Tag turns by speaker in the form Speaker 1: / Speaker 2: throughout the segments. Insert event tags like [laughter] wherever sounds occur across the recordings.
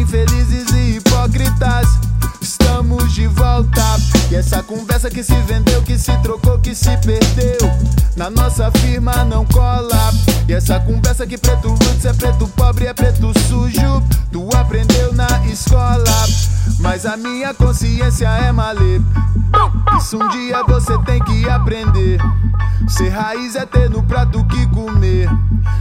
Speaker 1: infelizes e hipócritas. Estamos de volta, e essa conversa que se vendeu, que se trocou, que se perdeu. Na nossa firma não cola. E essa conversa que preto roots é preto pobre, é preto sujo. Tu aprendeu na escola, mas a minha consciência é malê. Isso um dia você tem que aprender. Ser raiz é ter no prato que comer.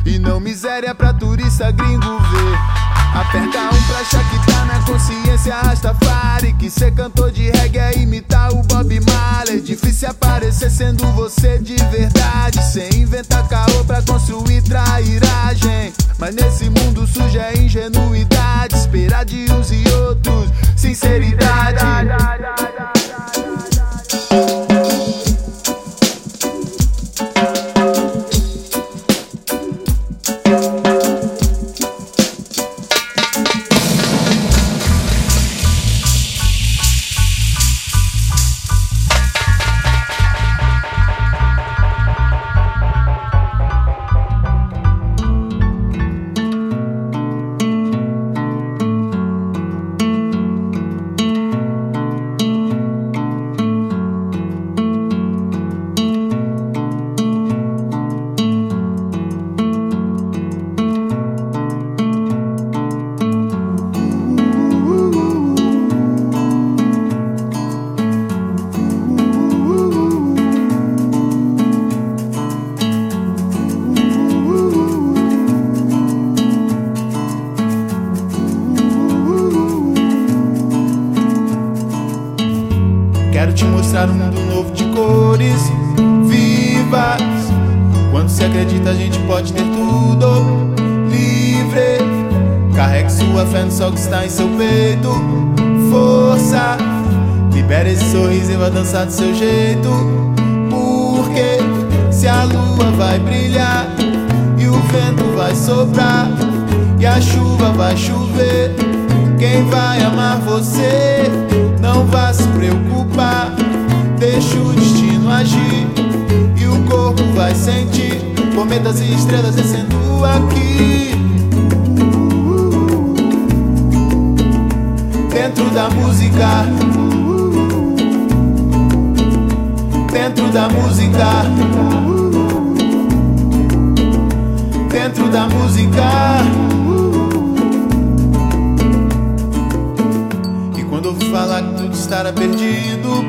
Speaker 1: E não miséria pra turista gringo ver. Aperta um pra achar que tá na consciência Rastafari Que ser cantor de reggae é imitar o Bob Marley. Difícil aparecer sendo você de verdade Sem inventar caô pra construir trairagem. Mas nesse mundo sujo é ingenuidade Esperar de uns e outros sinceridade Sua fé no sol que está em seu peito. Força, libere esse sorriso e vá dançar do seu jeito. Porque se a lua vai brilhar e o vento vai soprar e a chuva vai chover, quem vai amar você? Não vá se preocupar, deixa o destino agir e o corpo vai sentir cometas e estrelas descendo aqui. Dentro da música, dentro da música, dentro da música. E quando ouvi falar que tudo estará perdido,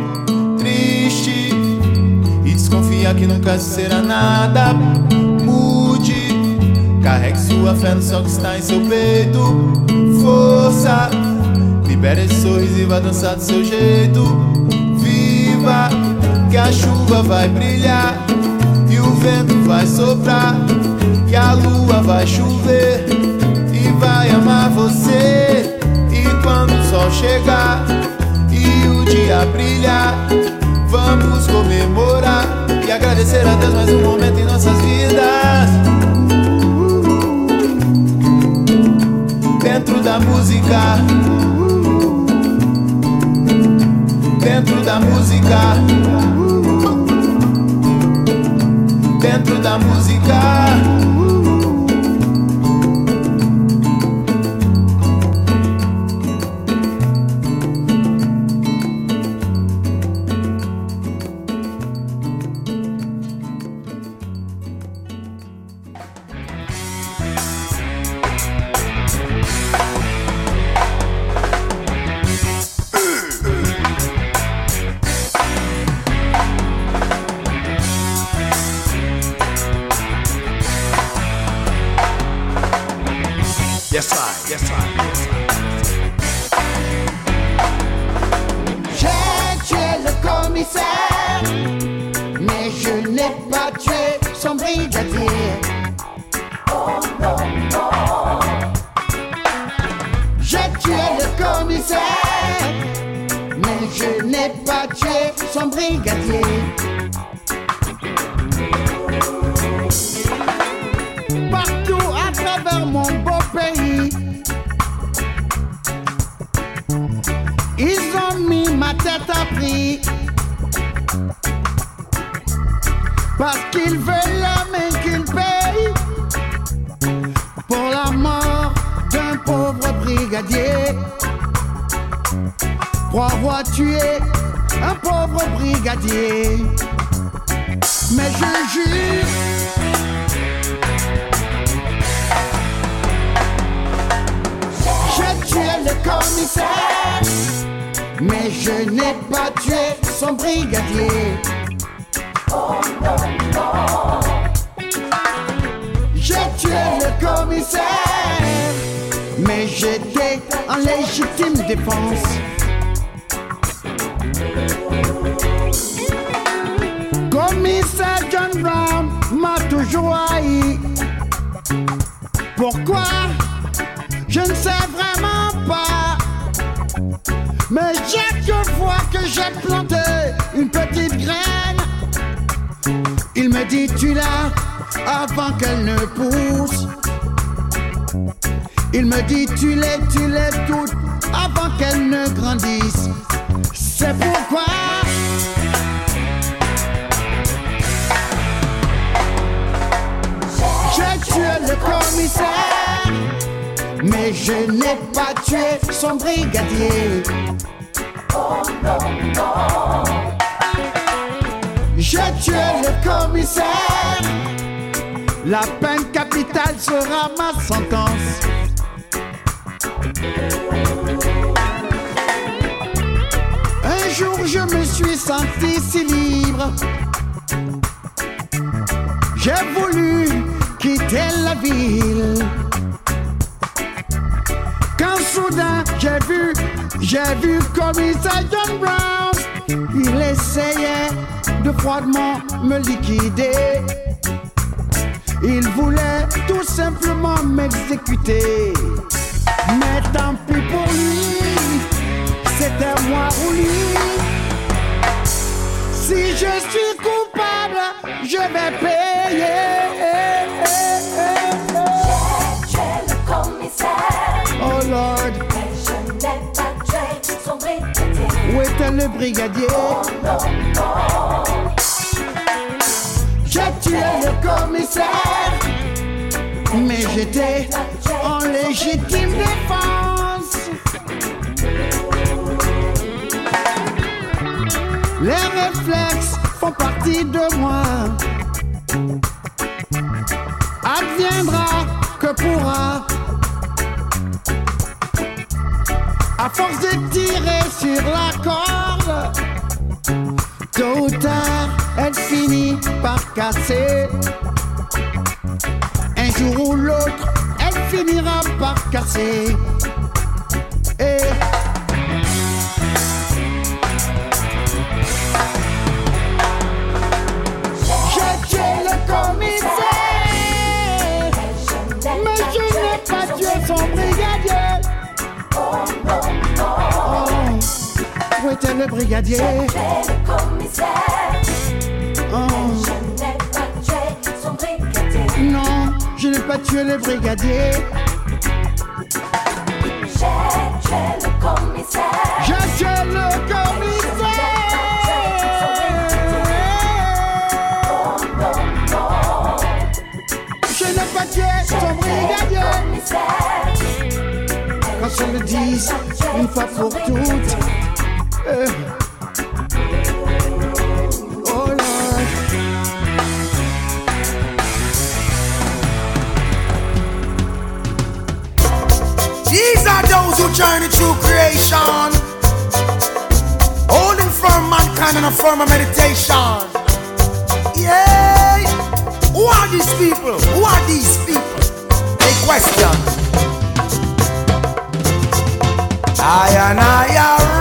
Speaker 1: triste e desconfia que nunca será nada, mude. Carregue sua fé no sol que está em seu peito. Força, libere esse sorriso e vá dançar do seu jeito. Viva, que a chuva vai brilhar e o vento vai soprar e a lua vai chover e vai amar você. E quando o sol chegar e o dia brilhar, vamos comemorar e agradecer a Deus mais um momento em nossas vidas. Dentro da música, dentro da música, dentro da música.
Speaker 2: Tué son brigadier. Partout à travers mon beau pays, ils ont mis ma tête à prix. Parce qu'ils veulent la qu'ils payent pour la mort d'un pauvre brigadier. Pour avoir tué un pauvre brigadier. Mais je jure. J'ai tué le commissaire, mais je n'ai pas tué son brigadier. J'ai tué le commissaire, mais j'étais en légitime défense. Pourquoi? Je ne sais vraiment pas. Mais chaque fois que j'ai planté une petite graine, il me dit tu l'as avant qu'elle ne pousse. Il me dit tu l'es, tu l'es toute avant qu'elle ne grandisse. C'est pourquoi commissaire, mais je n'ai pas tué son brigadier. J'ai tué le commissaire. La peine capitale sera ma sentence. Un jour je me suis senti si libre. J'ai voulu Quand soudain j'ai vu, j'ai vu commissaire John Brown. Il essayait de froidement me liquider. Il voulait tout simplement m'exécuter. Mais tant pis pour lui, c'était moi ou lui. Si je suis coupable, je vais payer.
Speaker 3: Le brigadier?
Speaker 2: J'ai tué le commissaire, mais j'étais en légitime défense. Les réflexes font partie de moi. Adviendra que pourra. À force de tirer sur la corde, tôt ou tard, elle finit par casser. Un jour ou l'autre, elle finira par casser. Était le brigadier?
Speaker 3: J'ai le commissaire,
Speaker 2: Oh.
Speaker 3: je n'ai pas tué son brigadier.
Speaker 2: Non, je n'ai pas tué le brigadier.
Speaker 3: J'ai tué le commissaire,
Speaker 2: J'ai tué le commissaire. Je n'ai pas tué son brigadier. Quand je le dise une fois pour toutes. Oh,
Speaker 4: journey through creation, holding firm mankind in a firm of meditation. Yeah. Who are these people? Who are these people? A question. I and I are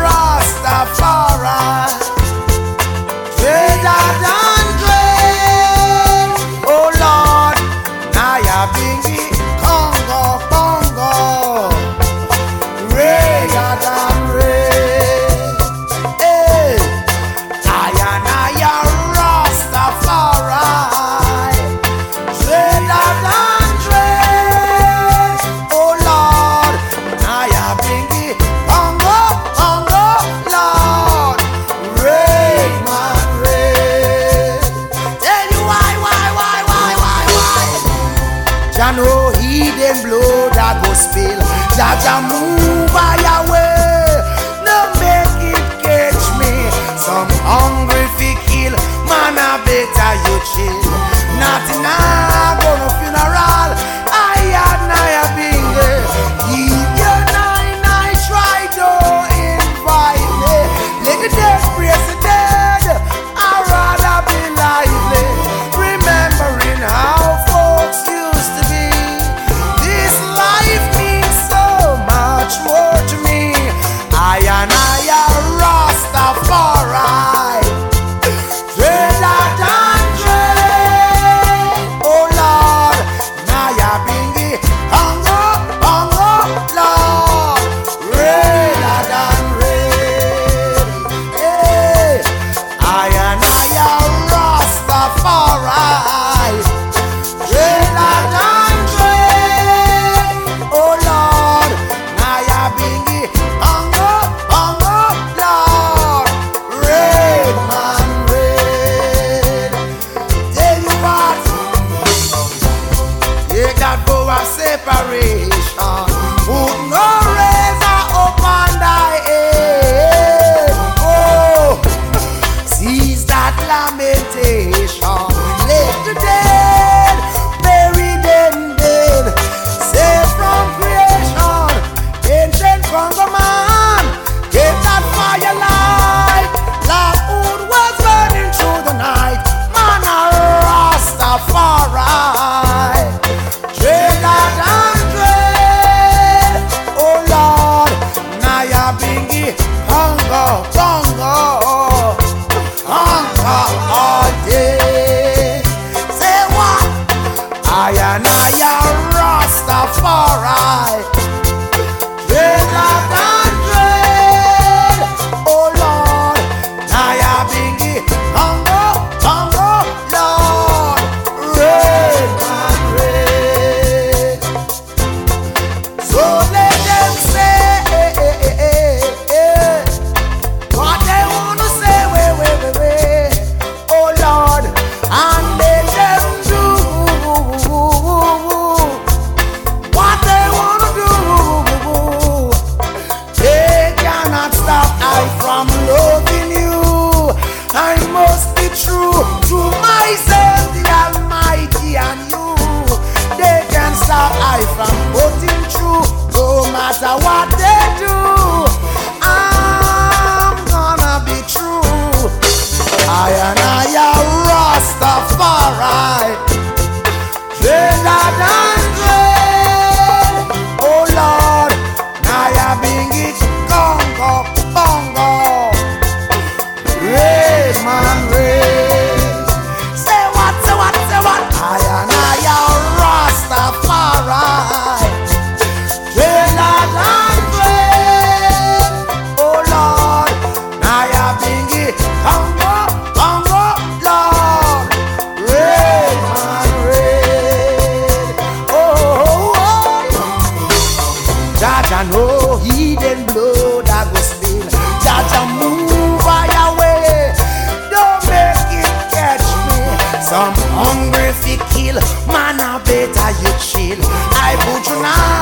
Speaker 4: put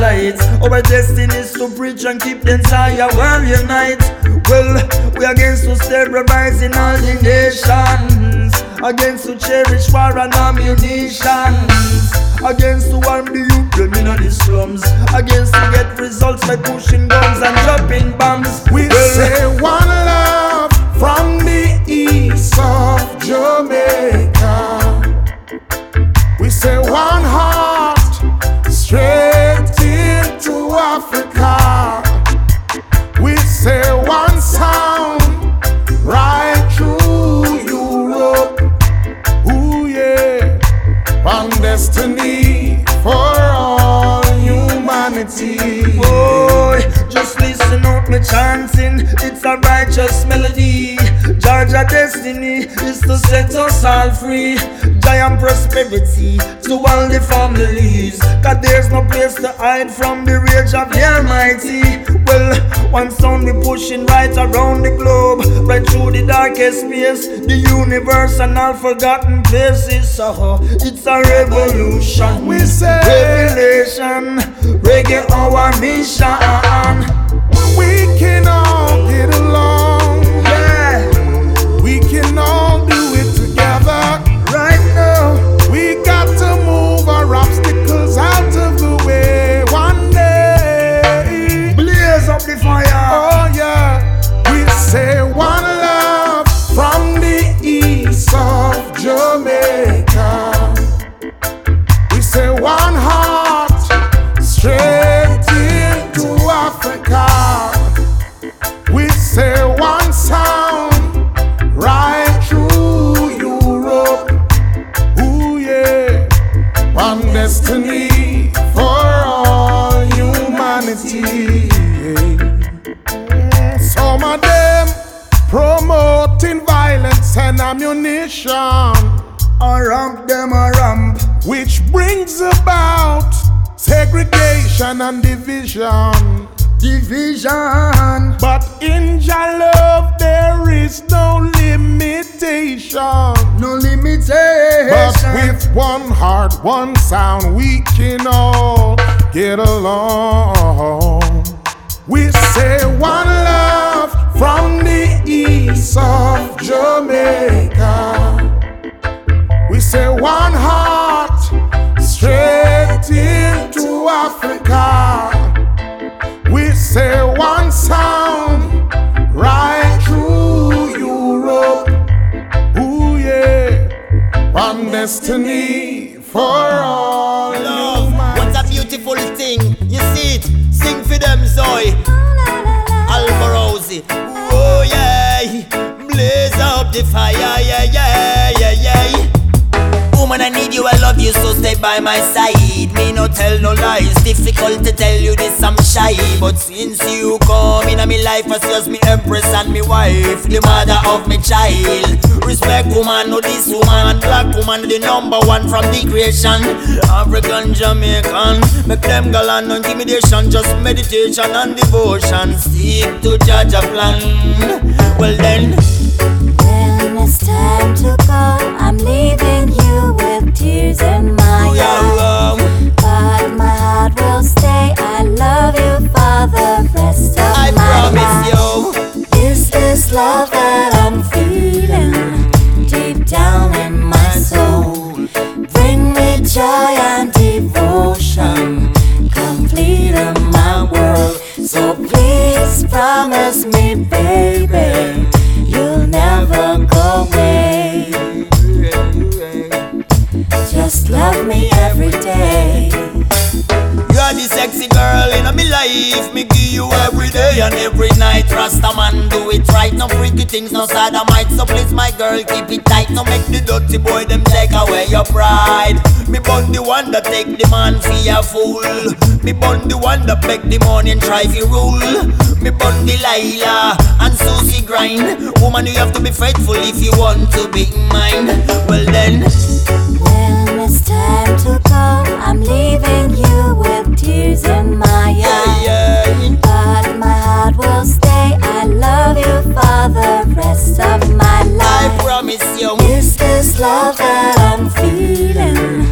Speaker 5: lights. Our destiny is to preach and keep the entire world unite. Well, we against to terrorize in all the nations, against to cherish war and ammunition, against to arm the youth in the slums, against to get results by pushing guns and dropping bombs.
Speaker 6: We well, say one love from the east of Jamaica. We say one heart.
Speaker 5: a
Speaker 6: righteous melody. Judge our destiny is to set us all free. Giant prosperity to all the families. Cause there's no place to hide from the rage of the Almighty. Well, one sound we pushing right around the globe, right through the darkest space, the universe and all forgotten places. So it's a revolution.
Speaker 2: We say
Speaker 6: revelation, reggae our mission.
Speaker 2: We
Speaker 6: cannot.
Speaker 2: We can all get along.
Speaker 7: Thing. You see it? Sing for them, Zoe. Alvarosi. Oh, yeah. Blaze up the fire, yeah, yeah, yeah, yeah. Woman, I need you, I love you, so stay by my side. Me no tell no lies, difficult to tell you this, I'm shy. But since you come in my life, as just me empress and me wife, the mother of me child. Respect woman, no this woman, black woman, the number one from the creation. African, Jamaican, make them galant, no intimidation, just meditation and devotion. Stick to Jaja plan. Well then.
Speaker 8: When it's time to go, I'm leaving you tears in my eyes. But my heart will stay. I love you for the rest of
Speaker 7: I
Speaker 8: my
Speaker 7: promise
Speaker 8: life.
Speaker 7: you.
Speaker 8: Is this love that I'm feeling deep down in my soul? Bring me joy and devotion, complete in my world. So please promise me, baby, love me every day.
Speaker 7: You're the sexy girl in my life. Me give you every day and every night. Rasta man do it right. No freaky things, no sodomite. So please, my girl, keep it tight. No make the dirty boy them take away your pride. Me bun the one that take the man for a fool. Me bun the one that beg the money and try to rule. Me bun the Lila and Susie grind. Woman, you have to be faithful if you want to be mine. Well then.
Speaker 8: Time to go, I'm leaving you with tears in my eyes. But my heart will stay. I love you for the rest of my
Speaker 7: I
Speaker 8: life.
Speaker 7: promise you.
Speaker 8: Is this love that I'm feeling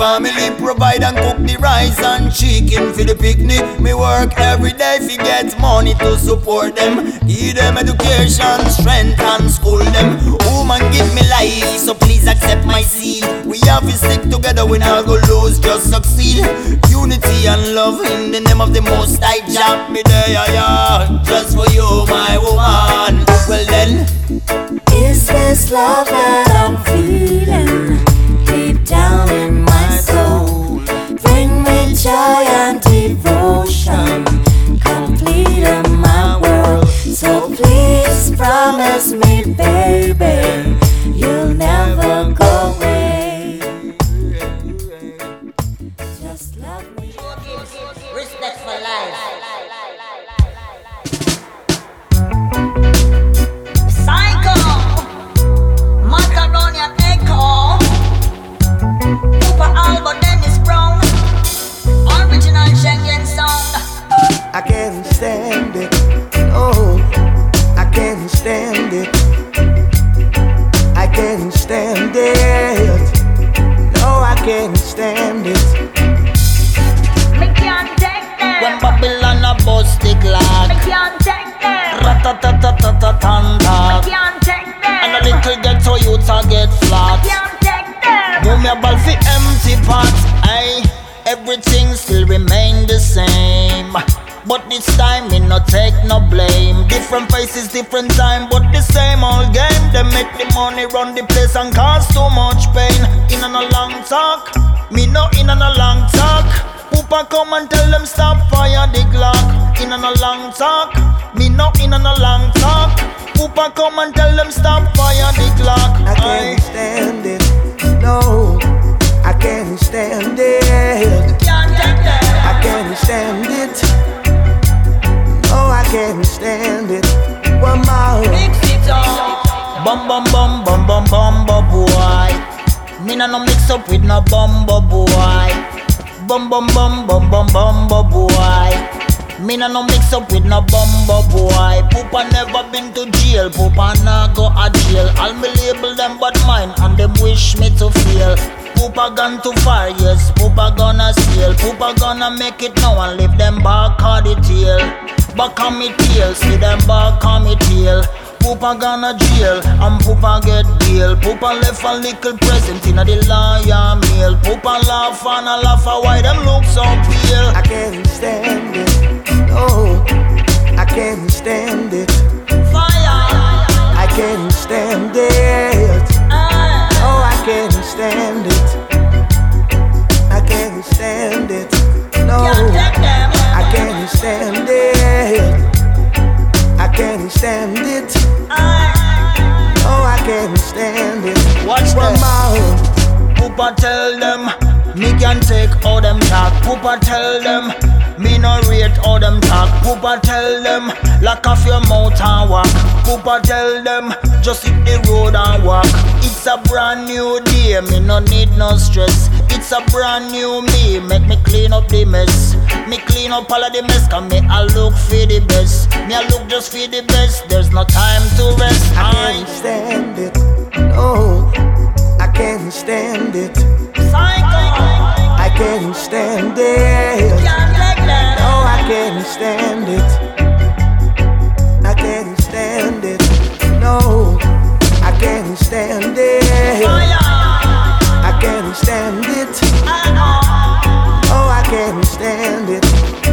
Speaker 7: family, provide and cook the rice and chicken for the picnic. Me work every day fi get money to support them, give them education, strength and school them. Woman give me life, so please accept my seed. We have to stick together, we not go lose, just succeed. Unity and love in the name of the Most High. Jah me there, yeah, yeah, just for you, my woman. Well then.
Speaker 8: Is this love that I'm feeling deep down in my
Speaker 7: giant
Speaker 4: devotion. Can't stand it. One more.
Speaker 7: Bum bum bum bum bum bum boy. Me no mix up with no bumbo boy. Bum bum bum bum bum bum boy. Me nah no mix up with no bumbo boy. Poopa never been to jail. Poopa nah go a jail. All me label them but mine and them wish me to fail. Poopa gone too far, yes. Poopa gonna steal. Poopa gonna make it now and leave them back on the tail. Back on me tail, see them back on me tail. Poopa gonna jail and Poopa get bail. Poopa left a little present in the lawyer mail. Poopa laugh and a laugh a why them look so pale.
Speaker 4: I can't stand it. No, I can't stand it.
Speaker 7: Fire.
Speaker 4: I can't stand it. No, I can't stand it. I can't stand it. No, can't stand it. I can't stand it. Oh, I can't stand it.
Speaker 7: Watch this.
Speaker 4: more.
Speaker 7: Poopa tell them, me can take all them talk. Poopa tell them, me no rate all them talk. Poopa tell them, lock off your mouth and walk. Poopa tell them, just hit the road and walk. It's a brand new day, me no need no stress. It's a brand new me, make me clean up the mess. Me clean up all of the mess, cause me I look for the best. Me I look just for the best, there's no time to rest.
Speaker 4: I
Speaker 7: I
Speaker 4: can't stand it. No, I can't stand it. I can't stand it. No, I can't stand it. I can't stand it. No, I can't stand it. I can't stand it. Oh, I can't stand it.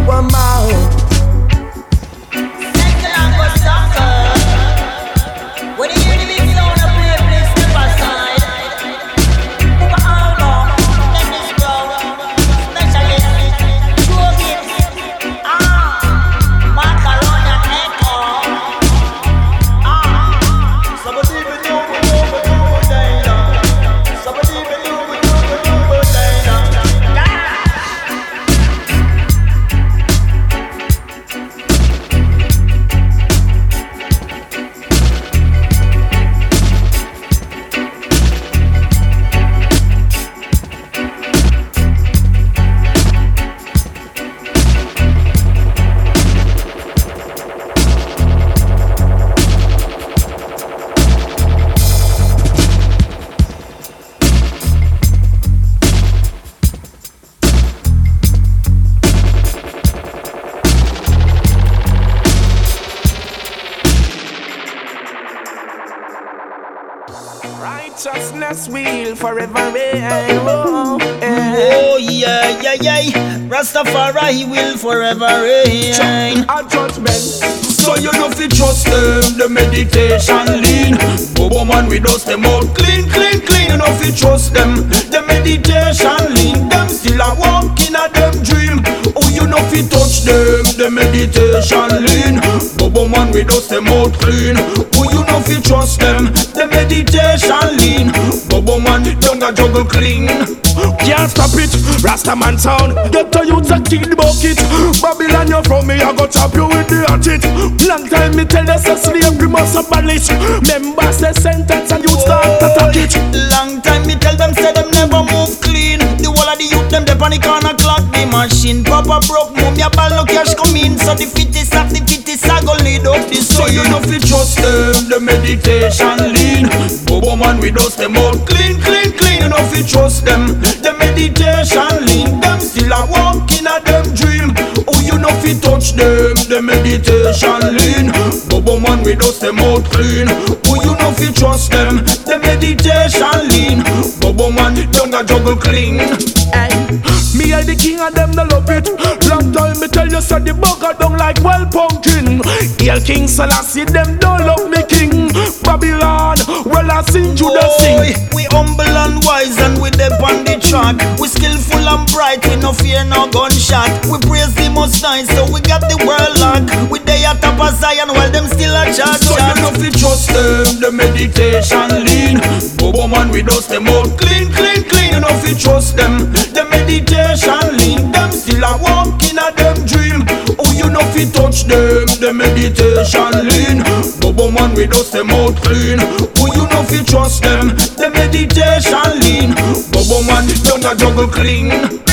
Speaker 4: One more.
Speaker 9: Righteousness will forever reign. Oh, eh.
Speaker 7: Oh yeah, yeah, yeah. Rastafari he will forever reign.
Speaker 9: A judgment. So you know fi trust them, the meditation lean. Bobo man with us them out clean, clean, clean. You know fi trust them, the meditation lean. Them still a walk in a them dream. You fi touch them, the meditation lean. Bobo man with us them out clean. Oh you know fi trust them, the meditation lean. Bobo man don't a juggle clean. Can't stop it, Rasta man sound. Get to to kick the bucket. Babylon, you from me, I go chop you with the hatchet. Long time me tell you, say slavery must abolish. Members say sentence and you start to talk it.
Speaker 7: Long time me tell them say them never move. The whole of the youth them dep on the corner clock the machine. Papa broke mum ya ball no cash come in. So the fittest of the fittest I go lead up the
Speaker 9: So you know fi trust them, the meditation lean. Bobo man we us them all clean, clean, clean. You know fi trust them, the meditation lean. Them still a walk in a them dream. Oh you know fi touch them, the meditation lean. Bobo man with us them all clean. Oh you know fi trust them. The meditation lean. Bobo man, don't a juggle clean.
Speaker 10: Hey, me and the king and them no love it. Long time me tell you, say the bugger don't like well pumpkin. Hail King Selassie, them don't love me king. Babylon, well sing you the.
Speaker 7: We humble and wise and we dep on the track. We skillful and bright, we no fear no gunshot. We praise the most high, so we got the world locked. We day at top of Zion while them still a chat
Speaker 9: So you know fi trust them, the meditation lean. Bobo man, we dust them out clean, clean, clean. You know fi trust them, the meditation lean. Them still a fi touch them, the meditation lean. Bobo man, we dust them out clean. Oh, you know fi trust them, the meditation lean. Bobo man, don't a juggle clean.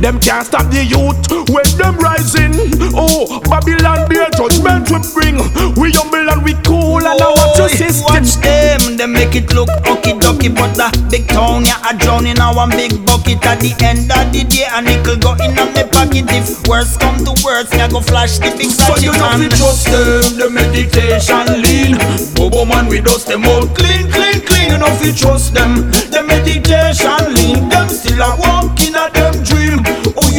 Speaker 10: Them can't stop the youth when them rising. Oh, Babylon be a judgment we bring. We humble and we cool and our
Speaker 7: Boy,
Speaker 10: system.
Speaker 7: Watch them, they make it look okie dokie But the big town, yeah, I drown in our big bucket At the end of the day, a nickel go in on me pocket If worse come to worse, I go flash the big
Speaker 9: So you know
Speaker 7: hand
Speaker 9: trust them, the meditation lean. Bobo man, we dust them out clean, clean, clean. You know fi trust them, the meditation lean. Them still a walk in a them dream.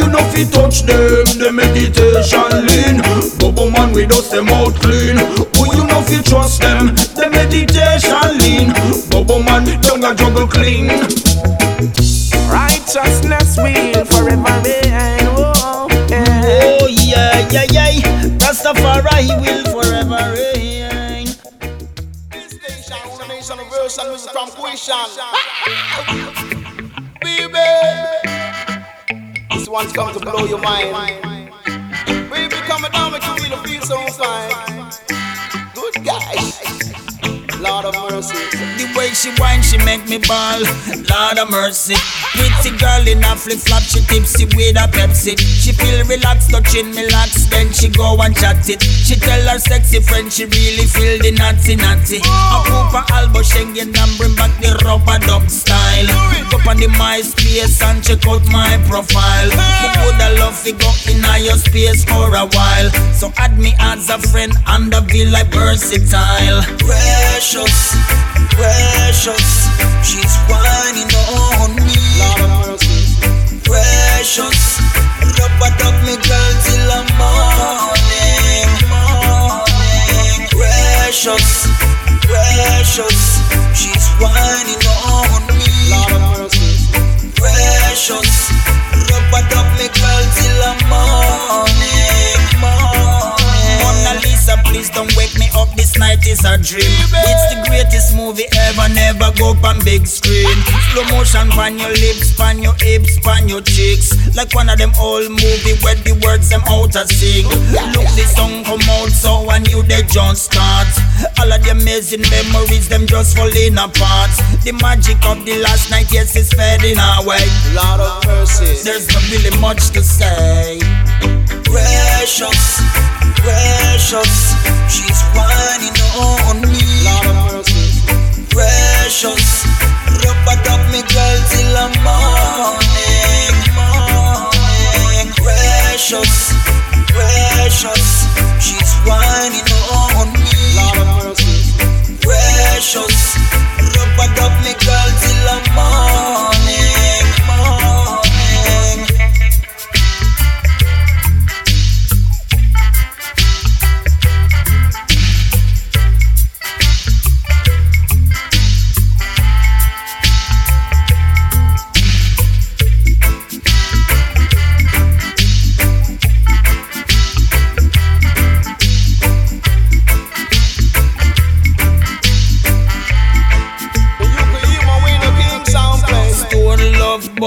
Speaker 9: You know fi touch them, the meditation lean. Bobo man, we dust them out clean. Oh, you know fi trust them, the meditation lean. Bobo man, don't a juggle clean.
Speaker 10: Righteousness will forever reign. Oh, yeah.
Speaker 7: Oh yeah, yeah, yeah Rastafari will forever reign
Speaker 4: This station remains universal music from Quishan. [laughs] one's come to blow your mind. Baby, come down, make you feel feel so fine. Good guys, Lord of mercy.
Speaker 7: Way she whine, she make me ball. Lord of mercy. Pretty girl in a flip flop, she tipsy with a Pepsi. She feel relaxed, touching me locks, then she go and chat it. She tell her sexy friend she really feel the natty natty. I poop her elbow Schengen and bring back the rubber dub style. Up on the MySpace and check out my profile. But would love to go in your space for a while. So add me as a friend and the feel like versatile. Precious, precious, she's whining on me. Precious, rub it up me girl till the morning, morning. Precious, precious, she's whining on me. Precious, rub it up me girl till the morning, morning. Mona Lisa, please don't wake me up. This night is a dream. It's the greatest movie ever. Never go up on big screen. Slow motion pan your lips, pan your hips, pan your cheeks. Like one of them old movie where the words them out a sing. Look, the song come out so I knew they just start. All of the amazing memories them just falling apart. The magic of the last night, yes, is fading away.
Speaker 4: Lord of mercy.
Speaker 7: There's not really much to say. Precious, precious, she's whining on me.
Speaker 4: Lord of mercy.
Speaker 7: Precious, rub it up me girl till the morning, morning. Precious, precious, she's whining on me. Precious, rub it up me girl till the morning,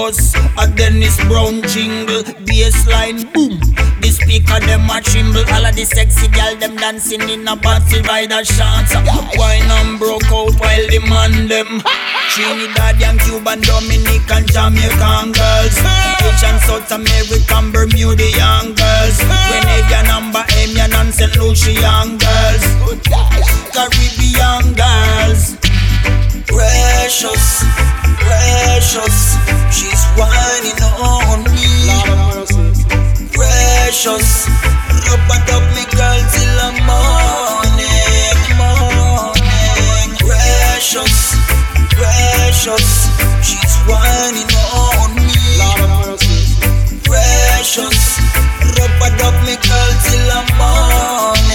Speaker 7: bus, a Dennis Brown jingle, bassline boom. The speaker them a tremble, all of the sexy gal them dancing in a party rider shots. Wine and broke out while the man them. Trinidadian, Cuban, Dominican, Jamaican girls. Rich and South American, Bermudian girls. Grenadian, Amber, Amian and St. Lucian girls. Caribbean young girls. Precious, precious, she's whining on me. Precious, rub it up me girl till the morning, morning. Precious, precious, she's whining on me. Precious, rub it up me girl till the morning.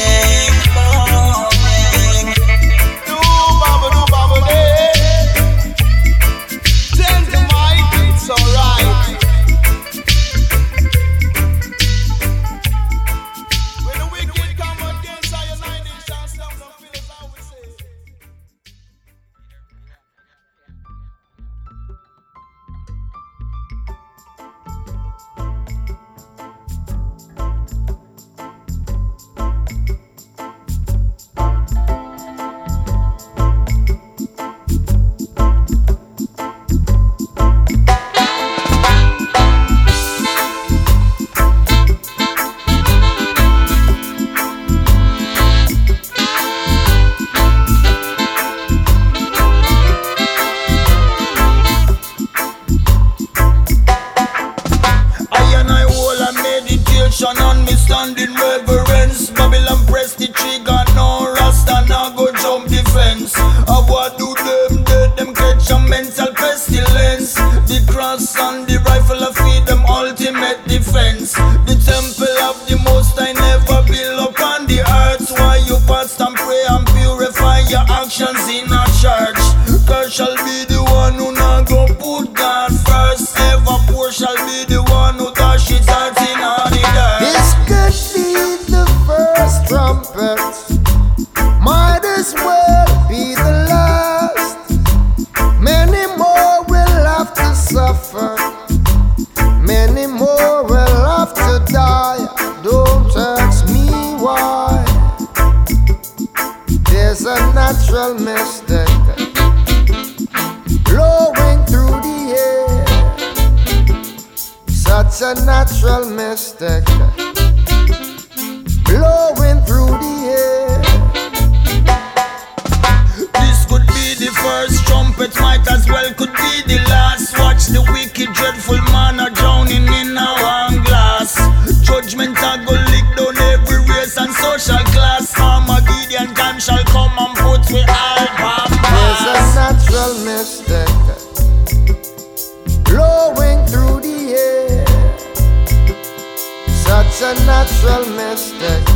Speaker 1: wicked,
Speaker 7: dreadful man are drowning in a one glass. Judgment I go lick down every race and social class. Armageddon time shall come and put we all past.
Speaker 4: There's a natural mystic blowing through the air. Such a natural mystic.